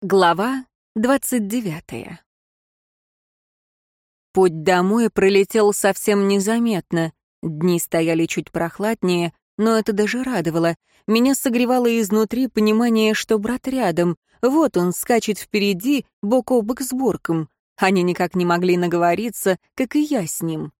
Глава двадцать девятая. Путь домой пролетел совсем незаметно. Дни стояли чуть прохладнее, но это даже радовало. Меня согревало изнутри понимание, что брат рядом. Вот он скачет впереди, бок о бок с Борком. Они никак не могли наговориться, как и я с ним.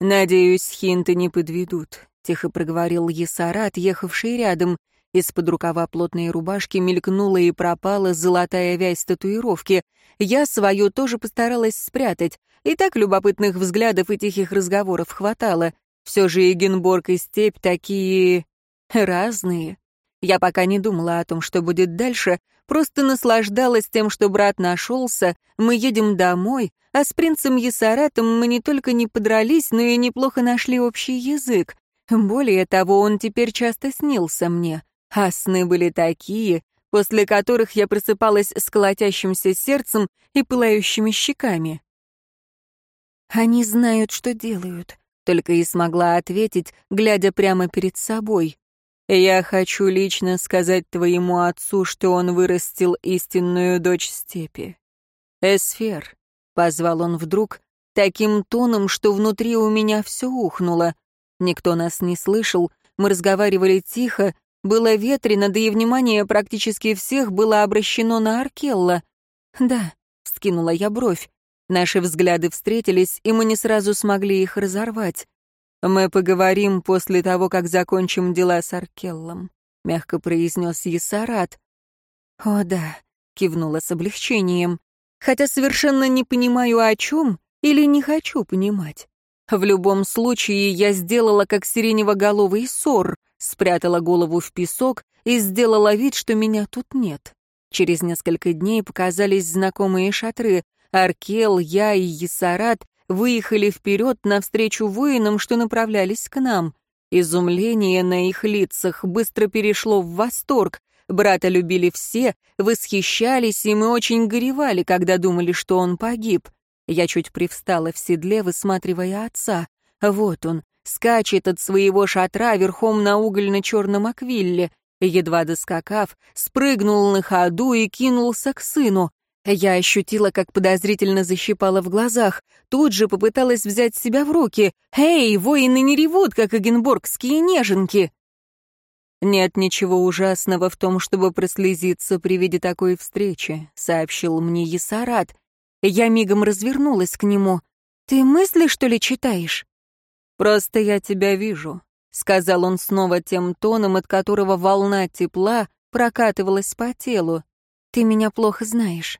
«Надеюсь, хинты не подведут», — тихо проговорил Есарат, ехавший рядом. Из-под рукава плотной рубашки мелькнула и пропала золотая вязь татуировки. Я свою тоже постаралась спрятать. И так любопытных взглядов и тихих разговоров хватало. Все же Эгенборг и степь такие... разные. Я пока не думала о том, что будет дальше, просто наслаждалась тем, что брат нашелся, мы едем домой, а с принцем Есаратом мы не только не подрались, но и неплохо нашли общий язык. Более того, он теперь часто снился мне. А сны были такие, после которых я просыпалась с колотящимся сердцем и пылающими щеками. «Они знают, что делают», — только и смогла ответить, глядя прямо перед собой. «Я хочу лично сказать твоему отцу, что он вырастил истинную дочь степи. Эсфер», — позвал он вдруг, таким тоном, что внутри у меня все ухнуло. Никто нас не слышал, мы разговаривали тихо, было ветрено, да и внимание практически всех было обращено на Аркелла. «Да», — вскинула я бровь. Наши взгляды встретились, и мы не сразу смогли их разорвать. «Мы поговорим после того, как закончим дела с Аркеллом», — мягко произнес Есарат. «О да», — кивнула с облегчением, «хотя совершенно не понимаю, о чем или не хочу понимать. В любом случае, я сделала как сиренево-головый ссор, спрятала голову в песок и сделала вид, что меня тут нет. Через несколько дней показались знакомые шатры. Аркел, я и Есарат выехали вперед навстречу воинам, что направлялись к нам. Изумление на их лицах быстро перешло в восторг. Брата любили все, восхищались, и мы очень горевали, когда думали, что он погиб. Я чуть привстала в седле, высматривая отца. Вот он, скачет от своего шатра верхом на угольно-черном аквилле. Едва доскакав, спрыгнул на ходу и кинулся к сыну. Я ощутила, как подозрительно защипала в глазах. Тут же попыталась взять себя в руки. «Эй, воины не ревут, как эгенборгские неженки!» «Нет ничего ужасного в том, чтобы прослезиться при виде такой встречи», — сообщил мне Есарат. Я мигом развернулась к нему. «Ты мысли, что ли, читаешь?» «Просто я тебя вижу», — сказал он снова тем тоном, от которого волна тепла прокатывалась по телу. «Ты меня плохо знаешь».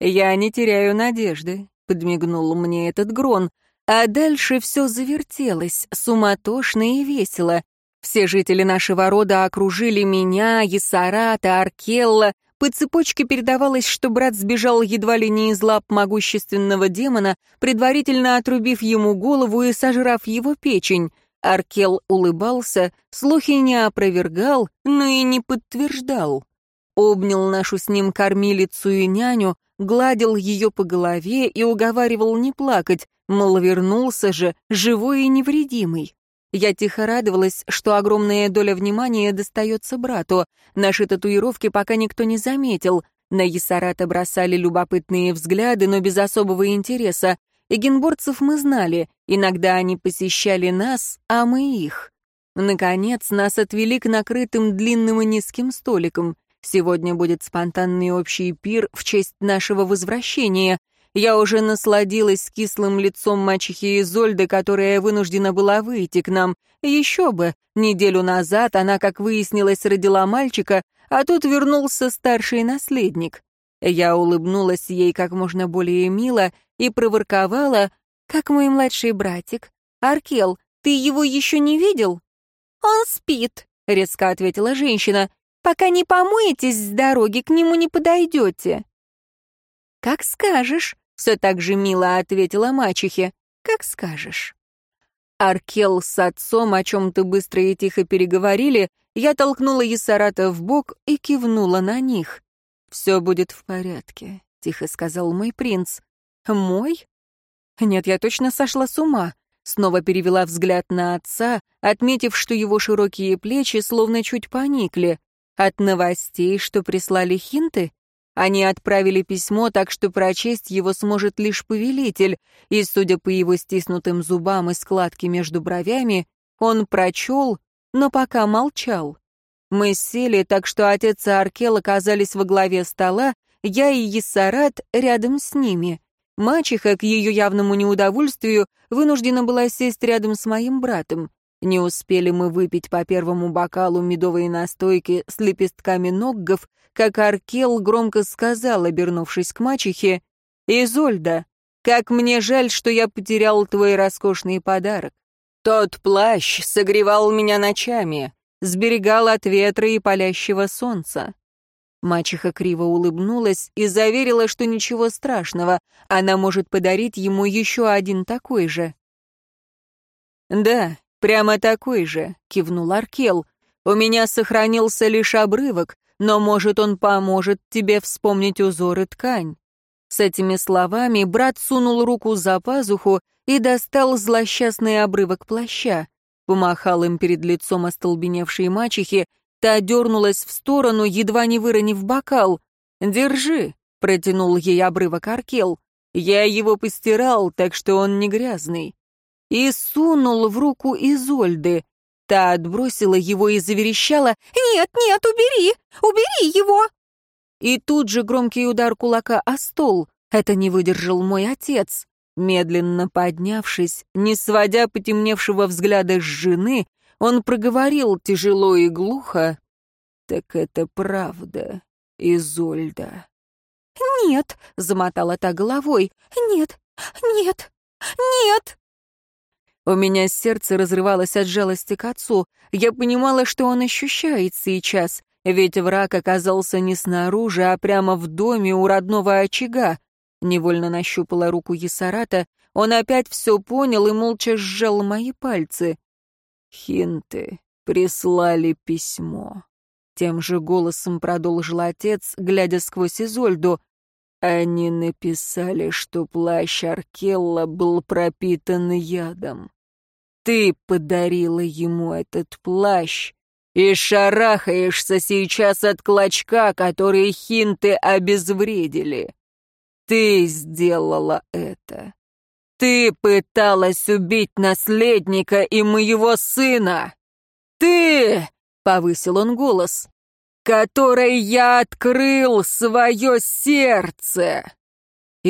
«Я не теряю надежды», — подмигнул мне этот Грон. А дальше все завертелось, суматошно и весело. Все жители нашего рода окружили меня, Есарата, Аркелла, по цепочке передавалось, что брат сбежал едва ли не из лап могущественного демона, предварительно отрубив ему голову и сожрав его печень. Аркел улыбался, слухи не опровергал, но и не подтверждал. Обнял нашу с ним кормилицу и няню, гладил ее по голове и уговаривал не плакать, мол, вернулся же, живой и невредимый. Я тихо радовалась, что огромная доля внимания достается брату. Наши татуировки пока никто не заметил. На Есарата бросали любопытные взгляды, но без особого интереса. Эгенборцев мы знали. Иногда они посещали нас, а мы их. Наконец, нас отвели к накрытым длинным и низким столикам. Сегодня будет спонтанный общий пир в честь нашего возвращения. Я уже насладилась кислым лицом мачехи Изольды, которая вынуждена была выйти к нам. Еще бы, неделю назад она, как выяснилось, родила мальчика, а тут вернулся старший наследник. Я улыбнулась ей как можно более мило и проворковала, как мой младший братик. «Аркел, ты его еще не видел?» «Он спит», — резко ответила женщина. «Пока не помоетесь с дороги, к нему не подойдете». «Как скажешь», все так же мило ответила мачехе. «Как скажешь». Аркел с отцом о чем-то быстро и тихо переговорили, я толкнула Есарата в бок и кивнула на них. «Все будет в порядке», — тихо сказал мой принц. «Мой?» «Нет, я точно сошла с ума». Снова перевела взгляд на отца, отметив, что его широкие плечи словно чуть поникли. От новостей, что прислали хинты? Они отправили письмо, так что прочесть его сможет лишь повелитель, и, судя по его стиснутым зубам и складке между бровями, он прочел, но пока молчал. Мы сели, так что отец и Аркел оказались во главе стола, я и Ессарат рядом с ними. Мачеха, к ее явному неудовольствию, вынуждена была сесть рядом с моим братом. Не успели мы выпить по первому бокалу медовой настойки с лепестками ноггов, как Аркел громко сказал, обернувшись к мачехе, «Изольда, как мне жаль, что я потерял твой роскошный подарок. Тот плащ согревал меня ночами, сберегал от ветра и палящего солнца. Мачеха криво улыбнулась и заверила, что ничего страшного, она может подарить ему еще один такой же. «Да, прямо такой же», — кивнул Аркел. «У меня сохранился лишь обрывок, но, может, он поможет тебе вспомнить узоры ткань». С этими словами брат сунул руку за пазуху и достал злосчастный обрывок плаща. Помахал им перед лицом остолбеневшей мачехи Та дернулась в сторону, едва не выронив бокал. «Держи», — протянул ей обрывок Аркел. «Я его постирал, так что он не грязный». И сунул в руку Изольды. Та отбросила его и заверещала «Нет, нет, убери! Убери его!» И тут же громкий удар кулака о стол. Это не выдержал мой отец. Медленно поднявшись, не сводя потемневшего взгляда с жены, он проговорил тяжело и глухо. «Так это правда, Изольда». «Нет», — замотала та головой. «Нет, нет, нет». У меня сердце разрывалось от жалости к отцу. Я понимала, что он ощущает сейчас, ведь враг оказался не снаружи, а прямо в доме у родного очага. Невольно нащупала руку Есарата, он опять все понял и молча сжал мои пальцы. Хинты прислали письмо. Тем же голосом продолжил отец, глядя сквозь Изольду. Они написали, что плащ Аркелла был пропитан ядом. Ты подарила ему этот плащ и шарахаешься сейчас от клочка, который хинты обезвредили. Ты сделала это. Ты пыталась убить наследника и моего сына! Ты!» — повысил он голос. «Которой я открыл свое сердце!»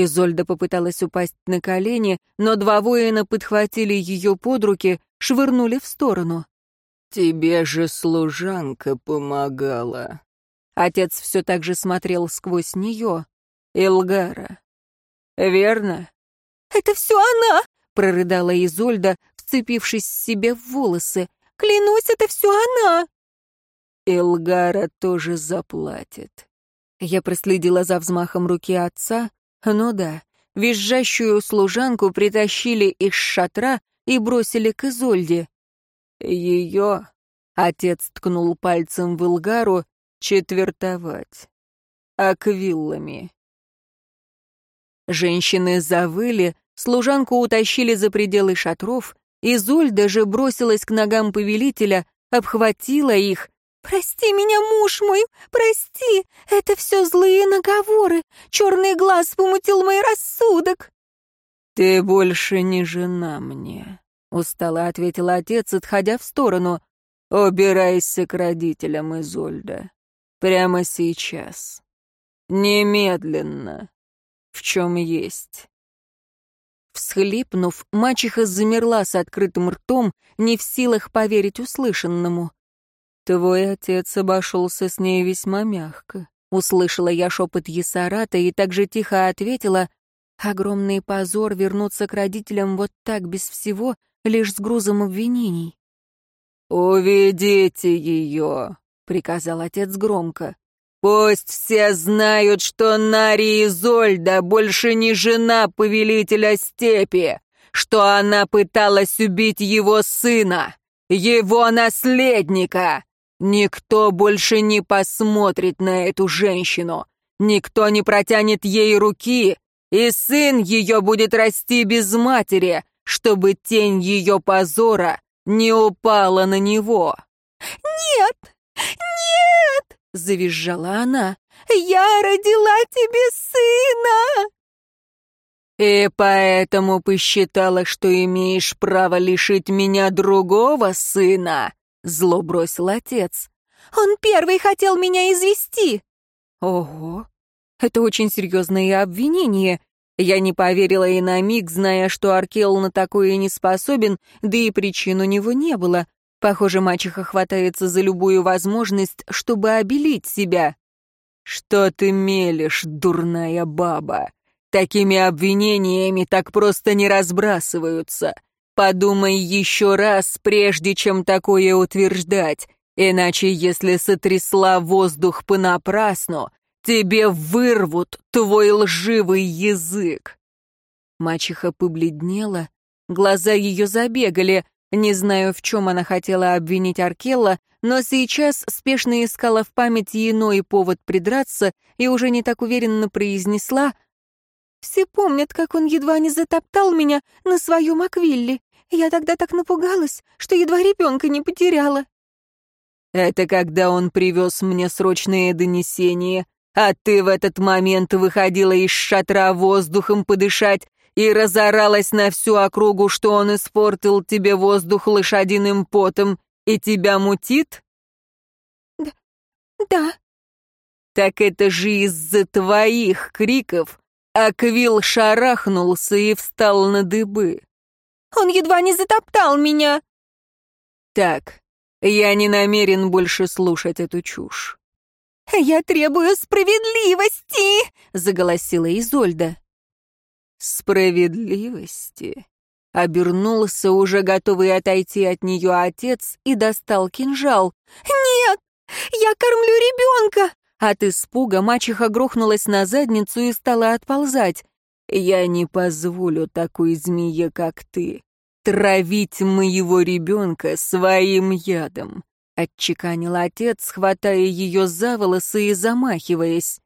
Изольда попыталась упасть на колени, но два воина подхватили ее под руки, швырнули в сторону. «Тебе же служанка помогала». Отец все так же смотрел сквозь нее. Илгара. «Верно?» «Это все она!» — прорыдала Изольда, вцепившись себе в волосы. «Клянусь, это все она!» «Элгара тоже заплатит». Я проследила за взмахом руки отца. Ну да, визжащую служанку притащили из шатра и бросили к Изольде. Ее, отец ткнул пальцем в Илгару, четвертовать. Аквиллами. Женщины завыли, служанку утащили за пределы шатров, и Зуль даже бросилась к ногам повелителя, обхватила их. «Прости меня, муж мой, прости! Это все злые наговоры! Черный глаз помутил мой рассудок!» «Ты больше не жена мне», — устало ответил отец, отходя в сторону. «Убирайся к родителям, Изольда. Прямо сейчас. Немедленно в чем есть. Всхлипнув, мачеха замерла с открытым ртом, не в силах поверить услышанному. «Твой отец обошелся с ней весьма мягко», — услышала я шепот Есарата и также тихо ответила, «Огромный позор вернуться к родителям вот так без всего, лишь с грузом обвинений». «Уведите ее», — приказал отец громко. Пусть все знают, что Нари Изольда больше не жена повелителя степи, что она пыталась убить его сына, его наследника. Никто больше не посмотрит на эту женщину, никто не протянет ей руки, и сын ее будет расти без матери, чтобы тень ее позора не упала на него. «Нет! Нет!» завизжала она. «Я родила тебе сына!» «И поэтому посчитала, что имеешь право лишить меня другого сына?» — зло бросил отец. «Он первый хотел меня извести!» «Ого! Это очень серьезное обвинение. Я не поверила и на миг, зная, что Аркел на такое не способен, да и причин у него не было. Похоже, мачеха хватается за любую возможность, чтобы обелить себя. «Что ты мелешь, дурная баба? Такими обвинениями так просто не разбрасываются. Подумай еще раз, прежде чем такое утверждать, иначе если сотрясла воздух понапрасну, Тебе вырвут твой лживый язык!» Мачеха побледнела, глаза ее забегали. Не знаю, в чем она хотела обвинить Аркелла, но сейчас спешно искала в памяти иной повод придраться и уже не так уверенно произнесла «Все помнят, как он едва не затоптал меня на своем аквилле. Я тогда так напугалась, что едва ребенка не потеряла». «Это когда он привез мне срочное донесение», а ты в этот момент выходила из шатра воздухом подышать и разоралась на всю округу, что он испортил тебе воздух лошадиным потом и тебя мутит? Да. да. Так это же из-за твоих криков Аквил шарахнулся и встал на дыбы. Он едва не затоптал меня. Так, я не намерен больше слушать эту чушь. «Я требую справедливости!» — заголосила Изольда. «Справедливости?» Обернулся, уже готовый отойти от нее отец, и достал кинжал. «Нет! Я кормлю ребенка!» От испуга мачеха грохнулась на задницу и стала отползать. «Я не позволю такой змее, как ты, травить моего ребенка своим ядом. — отчеканил отец, хватая ее за волосы и замахиваясь.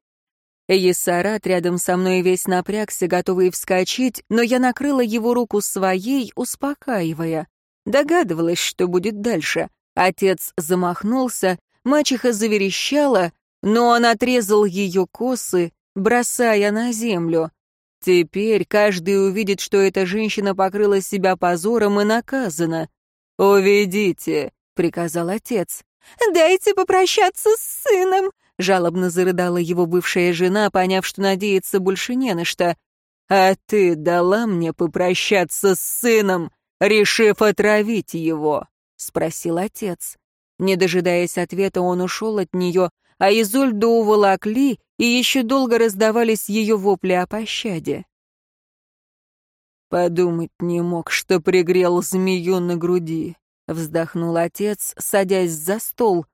Есарат рядом со мной весь напрягся, готовый вскочить, но я накрыла его руку своей, успокаивая. Догадывалась, что будет дальше. Отец замахнулся, мачеха заверещала, но он отрезал ее косы, бросая на землю. Теперь каждый увидит, что эта женщина покрыла себя позором и наказана. «Уведите!» — приказал отец. «Дайте попрощаться с сыном!» — жалобно зарыдала его бывшая жена, поняв, что надеяться больше не на что. «А ты дала мне попрощаться с сыном, решив отравить его?» — спросил отец. Не дожидаясь ответа, он ушел от нее, а Изольду уволокли, и еще долго раздавались ее вопли о пощаде. Подумать не мог, что пригрел змею на груди. Вздохнул отец, садясь за стол.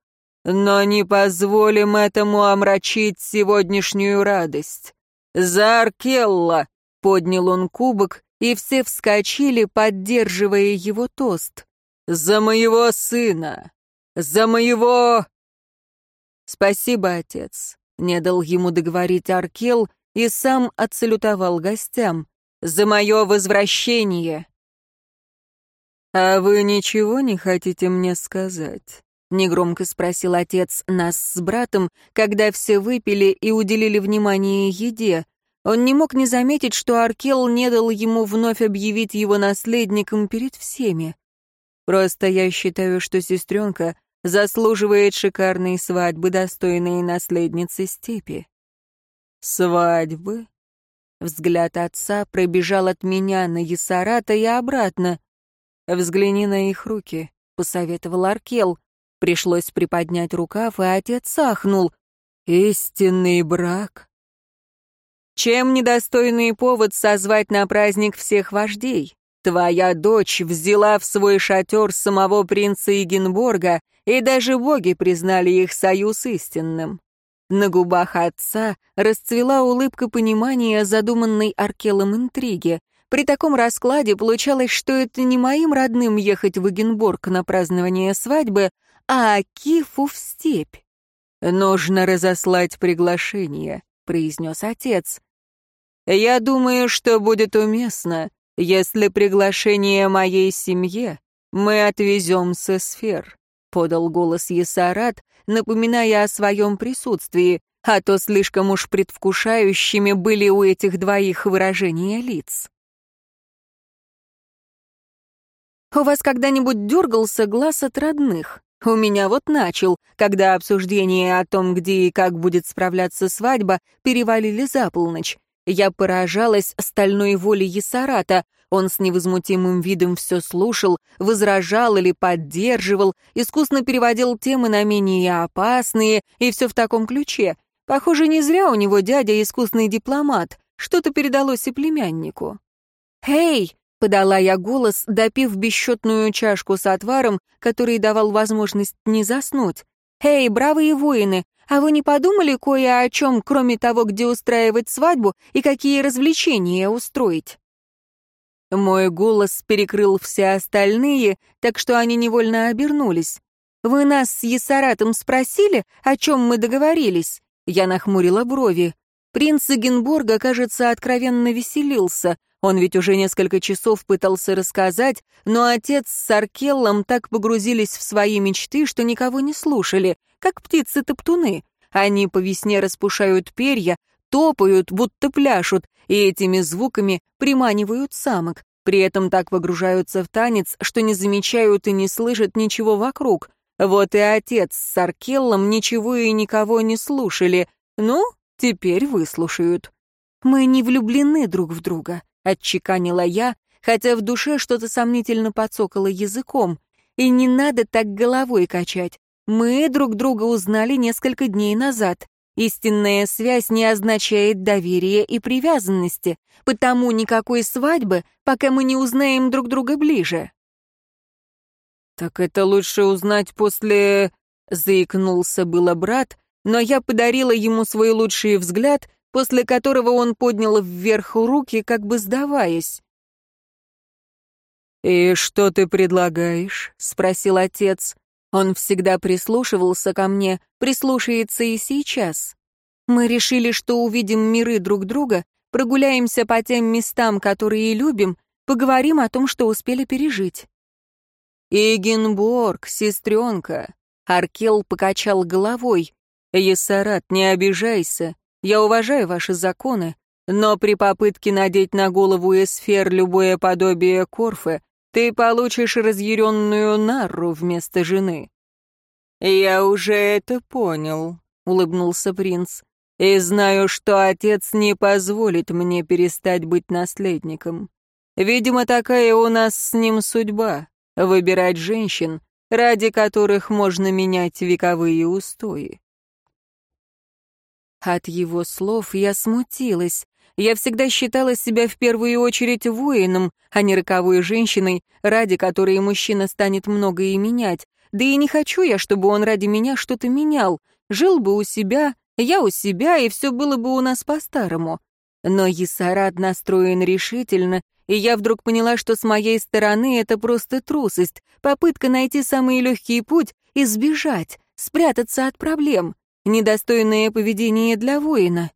«Но не позволим этому омрачить сегодняшнюю радость. За Аркелла!» — поднял он кубок, и все вскочили, поддерживая его тост. «За моего сына! За моего...» «Спасибо, отец», — не дал ему договорить Аркел и сам отсалютовал гостям. «За мое возвращение!» «А вы ничего не хотите мне сказать?» — негромко спросил отец нас с братом, когда все выпили и уделили внимание еде. Он не мог не заметить, что Аркел не дал ему вновь объявить его наследником перед всеми. «Просто я считаю, что сестренка заслуживает шикарной свадьбы, достойной наследницы степи». «Свадьбы?» Взгляд отца пробежал от меня на Есарата и обратно. «Взгляни на их руки», — посоветовал Аркел. Пришлось приподнять рукав, и отец ахнул. «Истинный брак?» «Чем недостойный повод созвать на праздник всех вождей? Твоя дочь взяла в свой шатер самого принца Егенборга, и даже боги признали их союз истинным». На губах отца расцвела улыбка понимания задуманной Аркелом интриги. При таком раскладе получалось, что это не моим родным ехать в Эгенборг на празднование свадьбы, а Акифу в степь. «Нужно разослать приглашение», — произнес отец. «Я думаю, что будет уместно, если приглашение моей семье мы отвезем со сфер. Подал голос Есарат, напоминая о своем присутствии, а то слишком уж предвкушающими были у этих двоих выражения лиц. «У вас когда-нибудь дергался глаз от родных?» У меня вот начал, когда обсуждение о том, где и как будет справляться свадьба, перевалили за полночь. Я поражалась стальной воле Есарата. Он с невозмутимым видом все слушал, возражал или поддерживал, искусно переводил темы на менее опасные, и все в таком ключе. Похоже, не зря у него дядя искусный дипломат. Что-то передалось и племяннику. «Эй!» — подала я голос, допив бесчетную чашку с отваром, который давал возможность не заснуть. «Эй, бравые воины, а вы не подумали кое о чем, кроме того, где устраивать свадьбу и какие развлечения устроить?» Мой голос перекрыл все остальные, так что они невольно обернулись. «Вы нас с Есаратом спросили, о чем мы договорились?» Я нахмурила брови. Принц Эгенборга, кажется, откровенно веселился. Он ведь уже несколько часов пытался рассказать, но отец с Аркеллом так погрузились в свои мечты, что никого не слушали, как птицы-топтуны. Они по весне распушают перья, топают, будто пляшут, и этими звуками приманивают самок. При этом так погружаются в танец, что не замечают и не слышат ничего вокруг. Вот и отец с Аркеллом ничего и никого не слушали. Ну, теперь выслушают. Мы не влюблены друг в друга отчеканила я, хотя в душе что-то сомнительно подсокало языком. И не надо так головой качать. Мы друг друга узнали несколько дней назад. Истинная связь не означает доверия и привязанности, потому никакой свадьбы, пока мы не узнаем друг друга ближе. «Так это лучше узнать после...» — заикнулся было брат, но я подарила ему свой лучший взгляд после которого он поднял вверх руки, как бы сдаваясь. «И что ты предлагаешь?» — спросил отец. Он всегда прислушивался ко мне, прислушается и сейчас. Мы решили, что увидим миры друг друга, прогуляемся по тем местам, которые любим, поговорим о том, что успели пережить. «Игенборг, сестренка!» Аркел покачал головой. «Ессарат, не обижайся. Я уважаю ваши законы, но при попытке надеть на голову эсфер любое подобие Корфы, ты получишь разъяренную Нарру вместо жены». «Я уже это понял», — улыбнулся принц, «и знаю, что отец не позволит мне перестать быть наследником. Видимо, такая у нас с ним судьба — выбирать женщин, ради которых можно менять вековые устои. От его слов я смутилась. Я всегда считала себя в первую очередь воином, а не роковой женщиной, ради которой мужчина станет многое менять. Да и не хочу я, чтобы он ради меня что-то менял. Жил бы у себя, я у себя, и все было бы у нас по-старому. Но Есарат настроен решительно, и я вдруг поняла, что с моей стороны это просто трусость, попытка найти самый легкий путь и сбежать, спрятаться от проблем. Недостойное поведение для воина.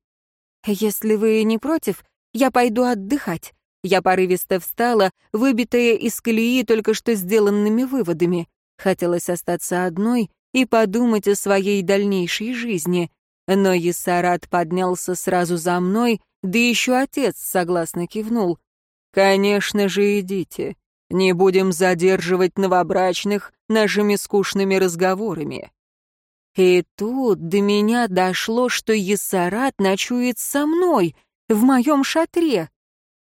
Если вы не против, я пойду отдыхать. Я порывисто встала, выбитая из колеи только что сделанными выводами. Хотелось остаться одной и подумать о своей дальнейшей жизни. Но Есарат поднялся сразу за мной, да еще отец согласно кивнул. «Конечно же, идите. Не будем задерживать новобрачных нашими скучными разговорами». И тут до меня дошло, что Есарат ночует со мной, в моем шатре.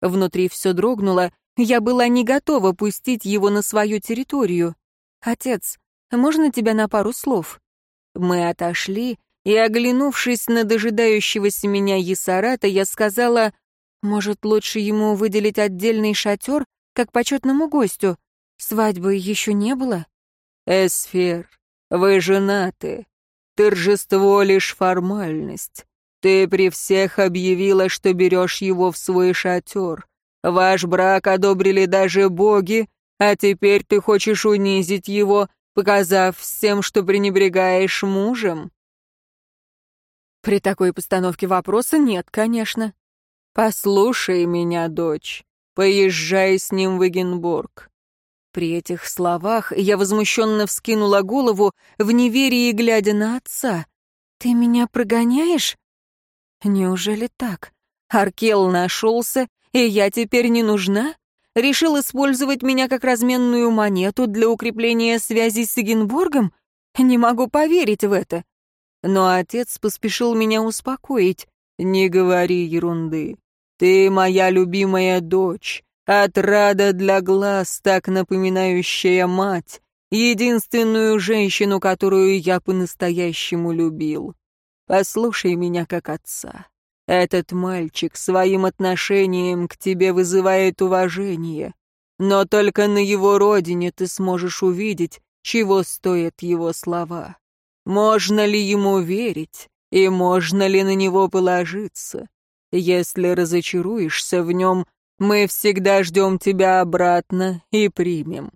Внутри все дрогнуло, я была не готова пустить его на свою территорию. «Отец, можно тебя на пару слов?» Мы отошли, и, оглянувшись на дожидающегося меня Есарата, я сказала, «Может, лучше ему выделить отдельный шатер, как почетному гостю? Свадьбы еще не было?» «Эсфер, вы женаты. Торжество — лишь формальность. Ты при всех объявила, что берешь его в свой шатер. Ваш брак одобрили даже боги, а теперь ты хочешь унизить его, показав всем, что пренебрегаешь мужем? При такой постановке вопроса нет, конечно. Послушай меня, дочь. Поезжай с ним в Эгенбург. При этих словах я возмущенно вскинула голову, в неверии глядя на отца. «Ты меня прогоняешь?» «Неужели так? Аркел нашелся, и я теперь не нужна? Решил использовать меня как разменную монету для укрепления связи с Эгенборгом? Не могу поверить в это». Но отец поспешил меня успокоить. «Не говори ерунды. Ты моя любимая дочь, Отрада для глаз, так напоминающая мать, единственную женщину, которую я по-настоящему любил. Послушай меня как отца. Этот мальчик своим отношением к тебе вызывает уважение, но только на его родине ты сможешь увидеть, чего стоят его слова. Можно ли ему верить, и можно ли на него положиться? Если разочаруешься в нем, мы всегда ждем тебя обратно и примем.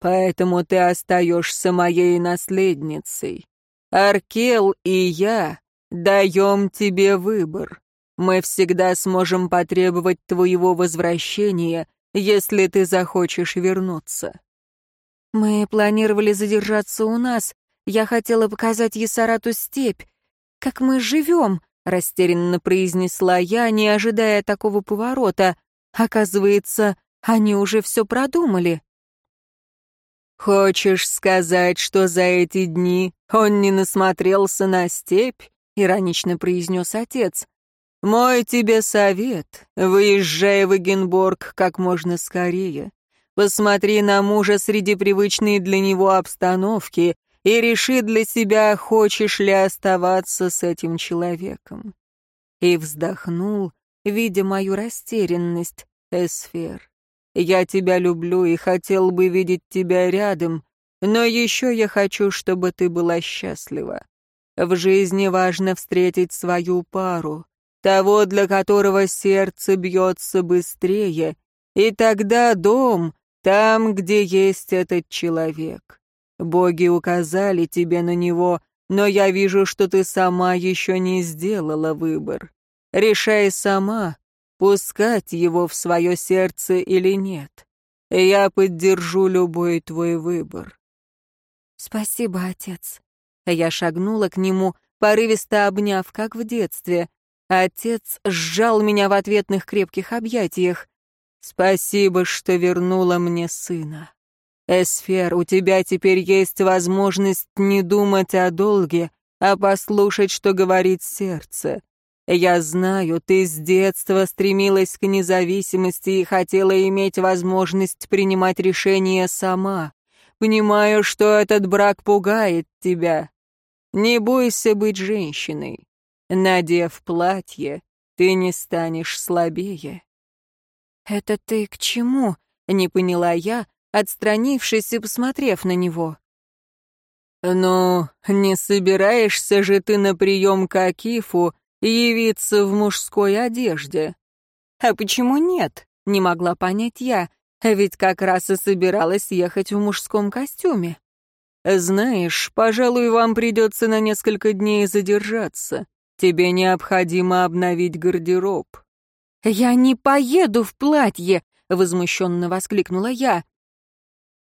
Поэтому ты остаешься моей наследницей. Аркел и я даем тебе выбор. Мы всегда сможем потребовать твоего возвращения, если ты захочешь вернуться. Мы планировали задержаться у нас. Я хотела показать Есарату степь. Как мы живем, растерянно произнесла я, не ожидая такого поворота. Оказывается, они уже все продумали. «Хочешь сказать, что за эти дни он не насмотрелся на степь?» — иронично произнес отец. «Мой тебе совет. Выезжай в Эгенборг как можно скорее. Посмотри на мужа среди привычной для него обстановки и реши для себя, хочешь ли оставаться с этим человеком». И вздохнул, видя мою растерянность, Эсфер. Я тебя люблю и хотел бы видеть тебя рядом, но еще я хочу, чтобы ты была счастлива. В жизни важно встретить свою пару, того, для которого сердце бьется быстрее, и тогда дом там, где есть этот человек. Боги указали тебе на него, но я вижу, что ты сама еще не сделала выбор. Решай сама, пускать его в свое сердце или нет. Я поддержу любой твой выбор. Спасибо, отец. Я шагнула к нему, порывисто обняв, как в детстве. Отец сжал меня в ответных крепких объятиях. Спасибо, что вернула мне сына. Эсфер, у тебя теперь есть возможность не думать о долге, а послушать, что говорит сердце. Я знаю, ты с детства стремилась к независимости и хотела иметь возможность принимать решения сама. Понимаю, что этот брак пугает тебя. Не бойся быть женщиной. Надев платье, ты не станешь слабее. «Это ты к чему?» — не поняла я, отстранившись и посмотрев на него. «Ну, не собираешься же ты на прием к Акифу явиться в мужской одежде. А почему нет? Не могла понять я, ведь как раз и собиралась ехать в мужском костюме. Знаешь, пожалуй, вам придется на несколько дней задержаться. Тебе необходимо обновить гардероб. Я не поеду в платье, возмущенно воскликнула я.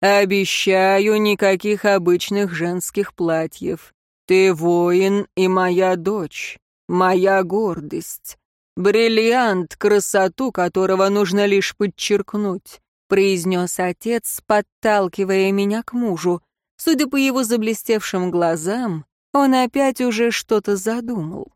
Обещаю, никаких обычных женских платьев. Ты воин и моя дочь моя гордость, бриллиант, красоту которого нужно лишь подчеркнуть», произнес отец, подталкивая меня к мужу. Судя по его заблестевшим глазам, он опять уже что-то задумал.